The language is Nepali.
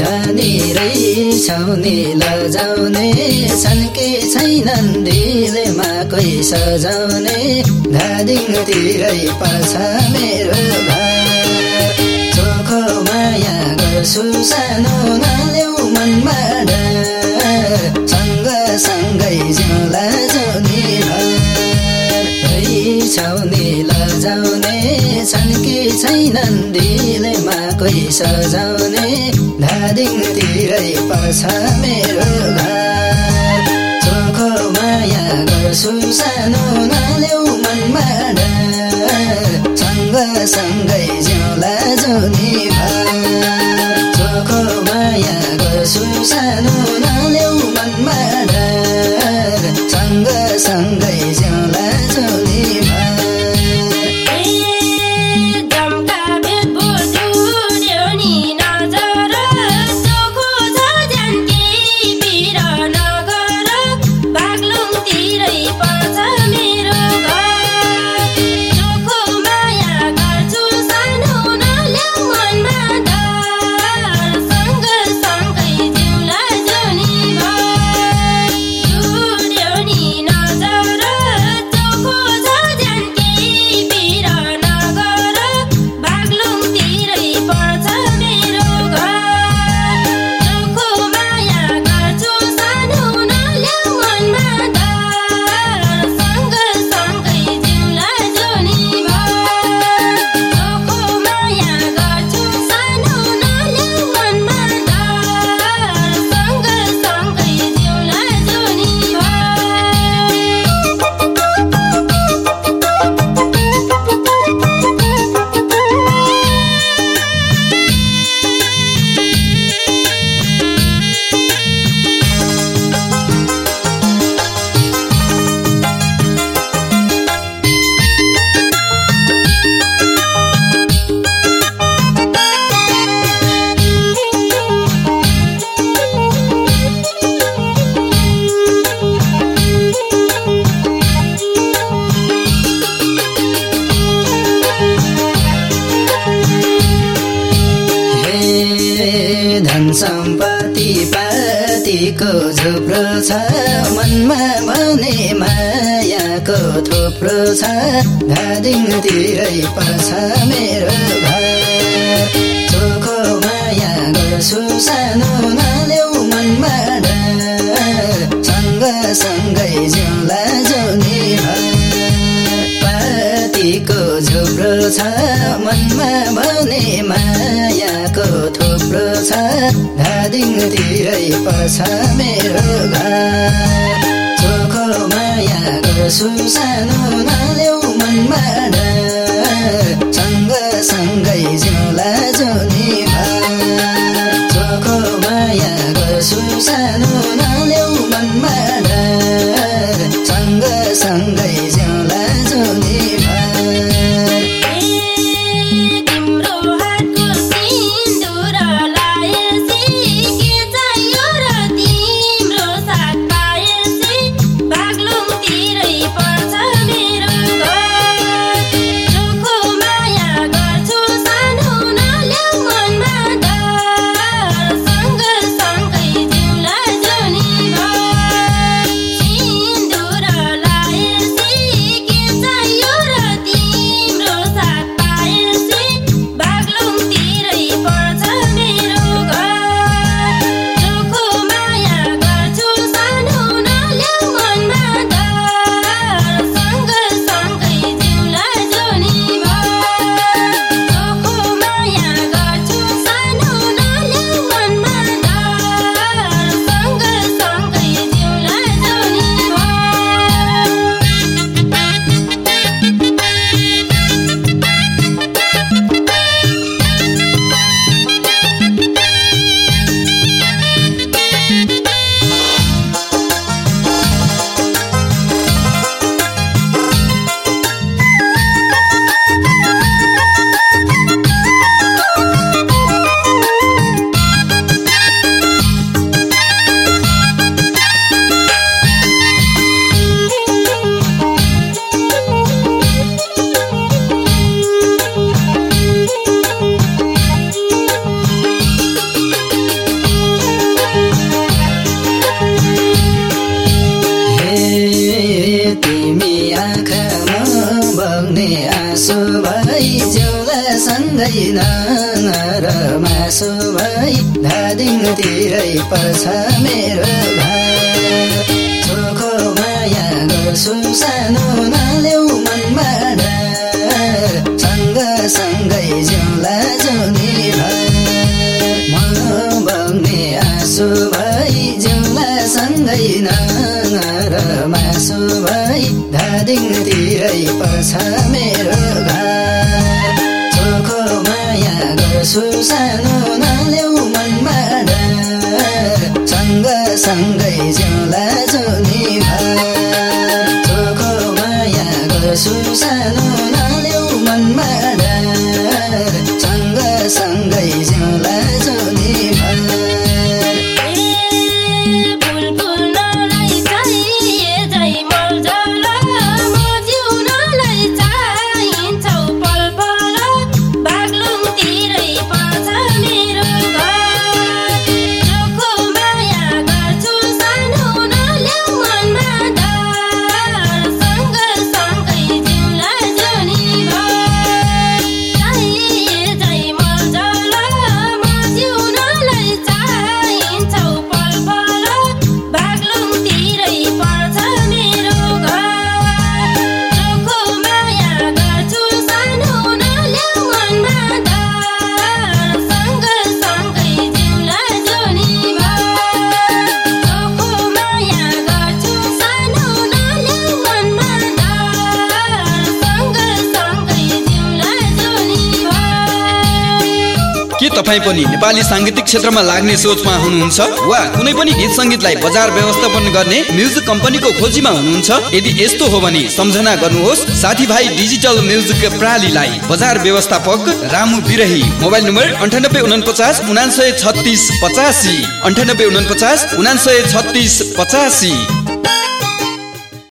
धनी रहेछौ नि लजाउने छन् कि छैनन् दिलमा कोही सजाउने धादिङतिरै पर्छ मेरो घर चोखो माया गर्छु सानो नल्याउ मनमा सँगसँगै जिउला जाउने छौ नि लजाउने छन् कि छैनन् दिलमा सजाउने धादिङतिरै पर्छ मेरो घर। चोखो माया गर्छु सानो नल्याउ मनमा सँगसँगै जिउला जाउने चोखो माया गर्छु सानो पातिको झुप्रो छ। मनमा भने मायाको थुप्रो छ। धादिङतिरै पर्छ मेरो घर। चोखो माया गर्छु सानो नल्याउ मनमा धादिङतिरै पर्छ मेरो घर। चोखो माया गर्छु सानो नल्याउ मनमा सँगसँगै जिउला जाउने चोखो माया गर्छु सानो नल्याउ मनमा तिमी आँखामा बग्ने आँसु भाइ सन्दैन र मासु भाइ धादिङतिरै पर्छ मेरो भाइ छोको माया गर्छु सानो र मासु भई धादिङतिरै पर्छ मेरो घर चोखो माया गर्छु सानो नल्याउ मनमा सँग सँगै जिउला जुनी चोखो माया गर्छु सानो तपाईँ पनि नेपाली साङ्गीतिक क्षेत्रमा लाग्ने सोचमा हुनुहुन्छ? वा कुनै पनि गीत सङ्गीतलाई बजार व्यवस्थापन गर्ने म्युजिक कम्पनीको खोजीमा हुनुहुन्छ? यदि यस्तो हो भने सम्झना गर्नुहोस्। साथीभाइ डिजिटल म्युजिक प्रणालीलाई बजार व्यवस्थापक रामु बिरही। मोबाइल नम्बर अन्ठानब्बे उनपचास उनासय छत्तिस पचासी। अन्ठानब्बे उनपचास उनासय छत्तिस पचासी।